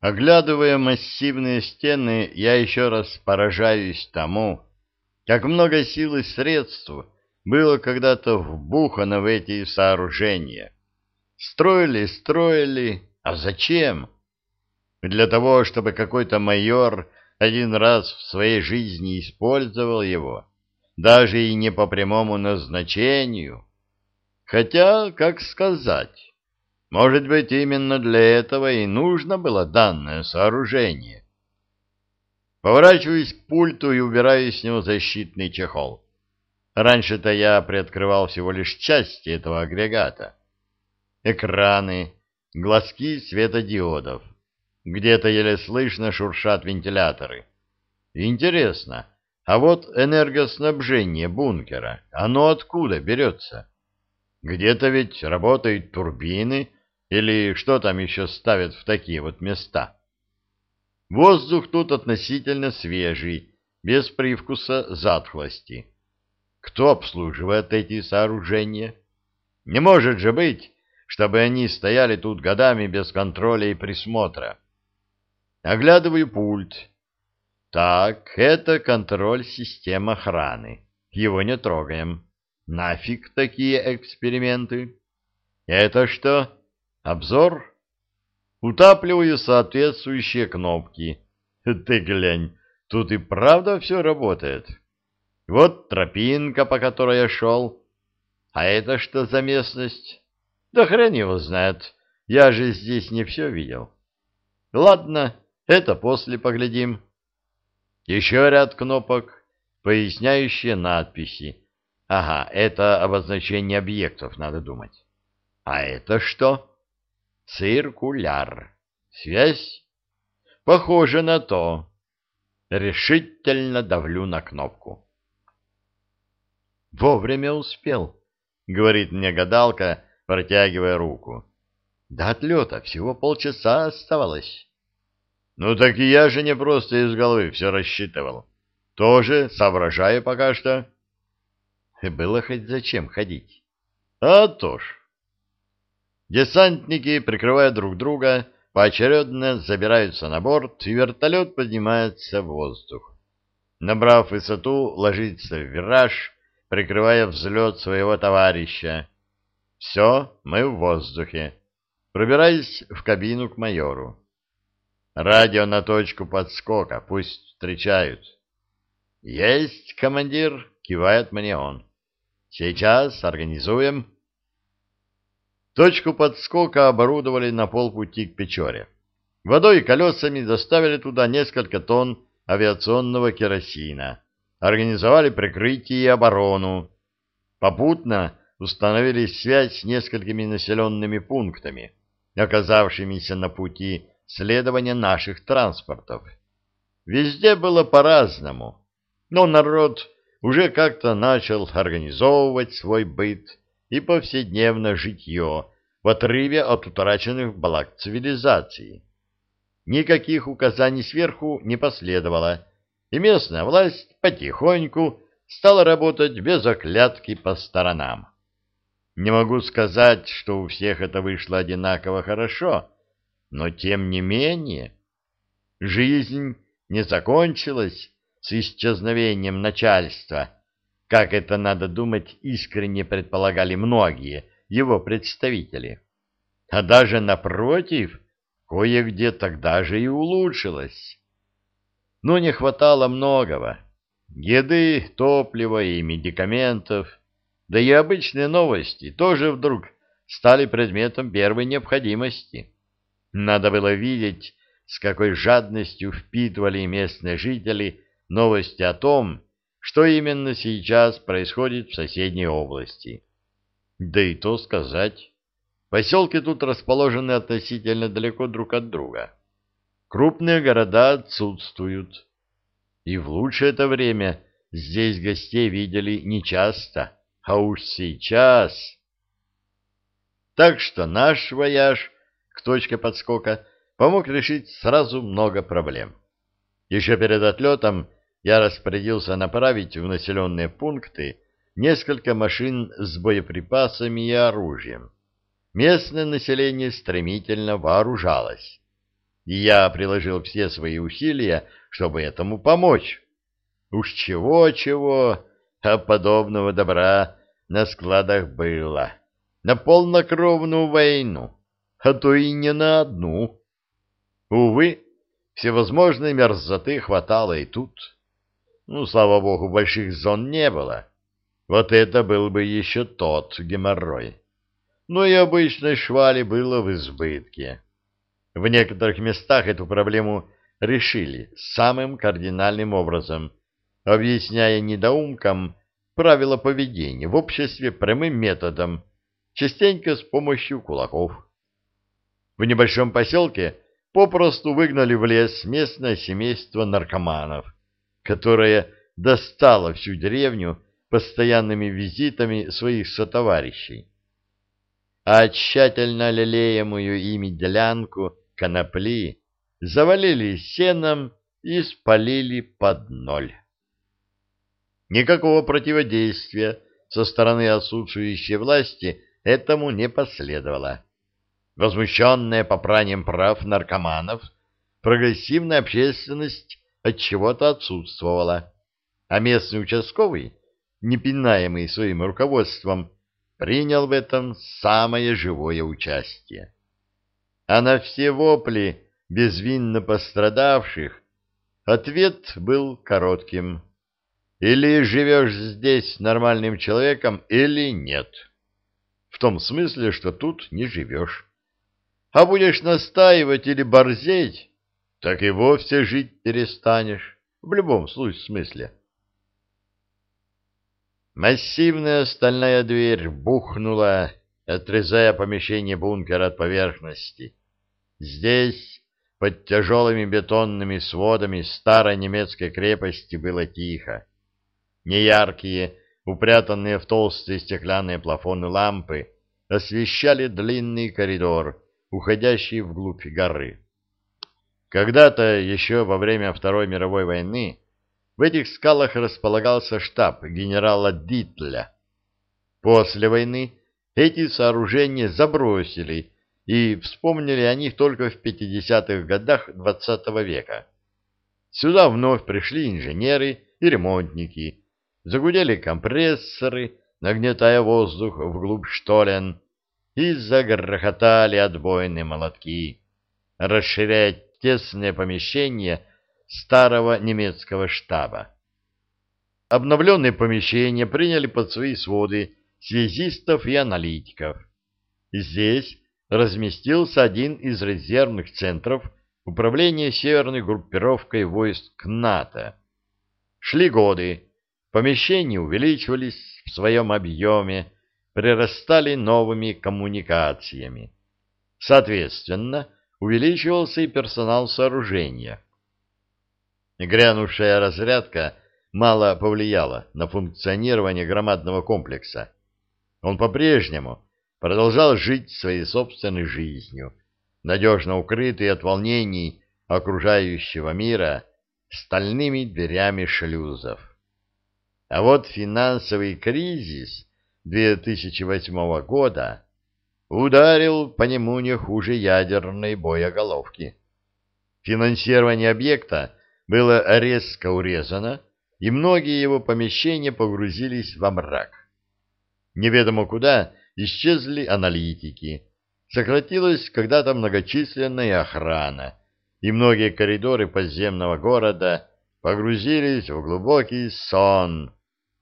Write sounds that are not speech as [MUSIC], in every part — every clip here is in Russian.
Оглядывая массивные стены, я еще раз поражаюсь тому, как много сил и средств было когда-то вбухано в эти сооружения. Строили, строили, а зачем? Для того, чтобы какой-то майор один раз в своей жизни использовал его, даже и не по прямому назначению. Хотя, как сказать... Может быть, именно для этого и нужно было данное сооружение. Поворачиваюсь к пульту и убираю с него защитный чехол. Раньше-то я приоткрывал всего лишь части этого агрегата. Экраны, глазки светодиодов. Где-то еле слышно шуршат вентиляторы. Интересно, а вот энергоснабжение бункера, оно откуда берется? Где-то ведь работают турбины, или что там еще ставят в такие вот места? Воздух тут относительно свежий, без привкуса затхлости. Кто обслуживает эти сооружения? Не может же быть, чтобы они стояли тут годами без контроля и присмотра. Оглядываю пульт. Так, это контроль систем охраны. Его не трогаем. Нафиг такие эксперименты? Это что? Обзор. Утапливаю соответствующие кнопки. [LAUGHS] Ты глянь, тут и правда все работает. Вот тропинка, по которой я шел. А это что за местность? Да хрен его знает. Я же здесь не все видел. Ладно, это после поглядим. Еще ряд кнопок, поясняющие надписи. Ага, это обозначение объектов, надо думать. А это что? Циркуляр. Связь? Похоже на то. Решительно давлю на кнопку. Вовремя успел, говорит мне гадалка, протягивая руку. До отлета всего полчаса оставалось. Ну так и я же не просто из головы все рассчитывал. Тоже соображаю пока что. Было хоть зачем ходить. А то ж. Десантники, прикрывая друг друга, поочередно забираются на борт, и вертолет поднимается в воздух. Набрав высоту, ложится в вираж, прикрывая взлет своего товарища. Все, мы в воздухе. Пробираюсь в кабину к майору. Радио на точку подскока, пусть встречают. «Есть, командир!» — кивает мне он. «Сейчас организуем». Точку подскока оборудовали на полпути к Печоре. Водой и колесами доставили туда несколько тонн авиационного керосина, организовали прикрытие и оборону. Попутно установили связь с несколькими населенными пунктами, оказавшимися на пути следования наших транспортов. Везде было по-разному, но народ уже как-то начал организовывать свой быт, и повседневное житье в отрыве от утраченных благ цивилизации. Никаких указаний сверху не последовало, и местная власть потихоньку стала работать без оклятки по сторонам. Не могу сказать, что у всех это вышло одинаково хорошо, но тем не менее жизнь не закончилась с исчезновением начальства, как это, надо думать, искренне предполагали многие его представители. А даже напротив, кое-где тогда же и улучшилось. Но не хватало многого. Еды, топлива и медикаментов, да и обычные новости тоже вдруг стали предметом первой необходимости. Надо было видеть, с какой жадностью впитывали местные жители новости о том, что именно сейчас происходит в соседней области. Да и то сказать. Поселки тут расположены относительно далеко друг от друга. Крупные города отсутствуют. И в лучшее это время здесь гостей видели нечасто, а уж сейчас... Так что наш вояж к точке подскока помог решить сразу много проблем. Еще перед отлетом я распорядился направить в населенные пункты несколько машин с боеприпасами и оружием. Местное население стремительно вооружалось. и я приложил все свои усилия, чтобы этому помочь. Уж чего-чего, а подобного добра на складах было. На полнокровную войну, а то и не на одну. Увы, всевозможной мерзоты хватало и тут. Ну, слава богу, больших зон не было. Вот это был бы еще тот геморрой. Но и обычной швали было в избытке. В некоторых местах эту проблему решили самым кардинальным образом, объясняя недоумкам правила поведения в обществе прямым методом, частенько с помощью кулаков. В небольшом поселке попросту выгнали в лес местное семейство наркоманов, которое достало всю деревню постоянными визитами своих сотоварищей. А тщательно лелеемую ими делянку конопли завалили сеном и спалили под ноль. Никакого противодействия со стороны отсутствующей власти этому не последовало. Возмущенная попранием прав наркоманов, прогрессивная общественность от чего-то отсутствовала, а местный участковый, непинаемый своим руководством, принял в этом самое живое участие. А на все вопли безвинно пострадавших ответ был коротким. Или живешь здесь нормальным человеком, или нет. В том смысле, что тут не живешь. А будешь настаивать или борзеть, так и вовсе жить перестанешь. В любом случае смысле. Массивная стальная дверь бухнула, отрезая помещение бункера от поверхности. Здесь, под тяжелыми бетонными сводами старой немецкой крепости, было тихо. Неяркие, упрятанные в толстые стеклянные плафоны лампы освещали длинный коридор, уходящий вглубь горы. Когда-то, еще во время Второй мировой войны, в этих скалах располагался штаб генерала Дитля. После войны эти сооружения забросили, и вспомнили о них только в 50-х годах XX -го века. Сюда вновь пришли инженеры и ремонтники, Загудели компрессоры, нагнетая воздух вглубь штолен, и загрохотали отбойные молотки, расширяя тесное помещение старого немецкого штаба. Обновленные помещения приняли под свои своды связистов и аналитиков. Здесь разместился один из резервных центров управления северной группировкой войск НАТО. Шли годы, Помещения увеличивались в своем объеме, прирастали новыми коммуникациями. Соответственно, увеличивался и персонал сооружения. Грянувшая разрядка мало повлияла на функционирование громадного комплекса. Он по-прежнему продолжал жить своей собственной жизнью, надежно укрытый от волнений окружающего мира стальными дверями шлюзов. А вот финансовый кризис 2008 года ударил по нему не хуже ядерной боеголовки. Финансирование объекта было резко урезано, и многие его помещения погрузились во мрак. Неведомо куда исчезли аналитики, сократилась когда-то многочисленная охрана, и многие коридоры подземного города погрузились в глубокий сон,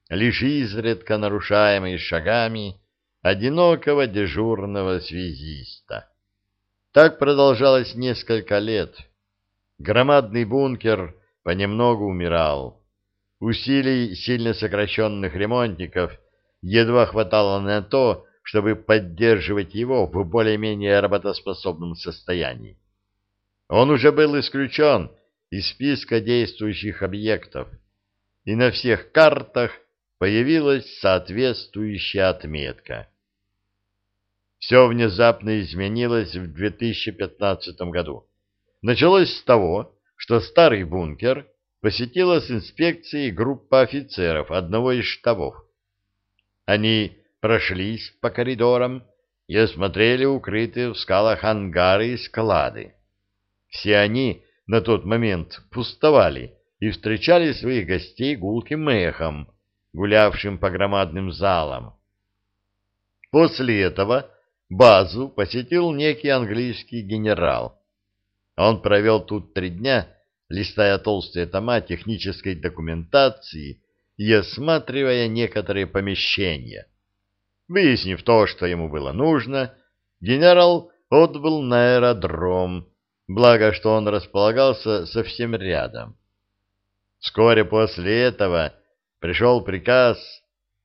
лишь изредка нарушаемый шагами одинокого дежурного связиста. Так продолжалось несколько лет. Громадный бункер понемногу умирал. Усилий сильно сокращенных ремонтников едва хватало на то, чтобы поддерживать его в более-менее работоспособном состоянии. Он уже был исключен из списка действующих объектов, и на всех картах появилась соответствующая отметка. Все внезапно изменилось в 2015 году. Началось с того, что старый бункер посетила с инспекцией группа офицеров одного из штабов. Они прошлись по коридорам и осмотрели укрытые в скалах ангары и склады. Все они на тот момент пустовали и встречали своих гостей гулким эхом, гулявшим по громадным залам. После этого базу посетил некий английский генерал. Он провел тут три дня, листая толстые тома технической документации и осматривая некоторые помещения. Выяснив то, что ему было нужно, генерал отбыл на аэродром, благо что он располагался совсем рядом. Вскоре после этого пришел приказ,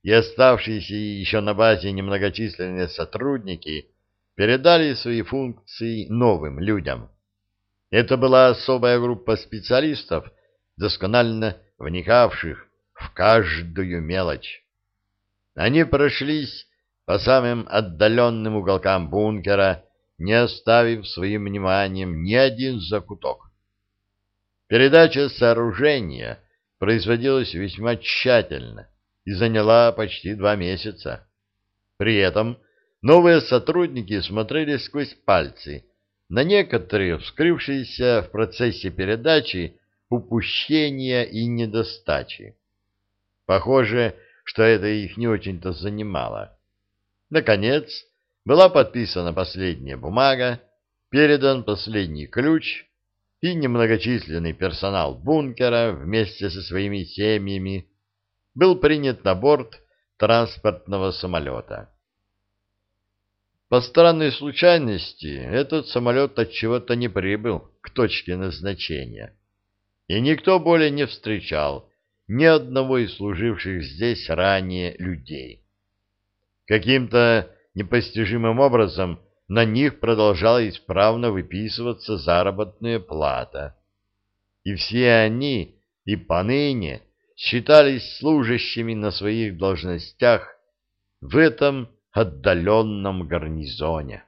и оставшиеся еще на базе немногочисленные сотрудники передали свои функции новым людям. Это была особая группа специалистов, досконально вникавших в каждую мелочь. Они прошлись по самым отдаленным уголкам бункера, не оставив своим вниманием ни один закуток. Передача сооружения производилась весьма тщательно и заняла почти два месяца. При этом новые сотрудники смотрели сквозь пальцы на некоторые вскрывшиеся в процессе передачи упущения и недостачи. Похоже, что это их не очень-то занимало. Наконец, была подписана последняя бумага, передан последний ключ, и немногочисленный персонал бункера вместе со своими семьями был принят на борт транспортного самолета. По странной случайности этот самолет от чего-то не прибыл к точке назначения, и никто более не встречал ни одного из служивших здесь ранее людей. Каким-то непостижимым образом на них продолжала исправно выписываться заработная плата. И все они и поныне считались служащими на своих должностях в этом отдаленном гарнизоне.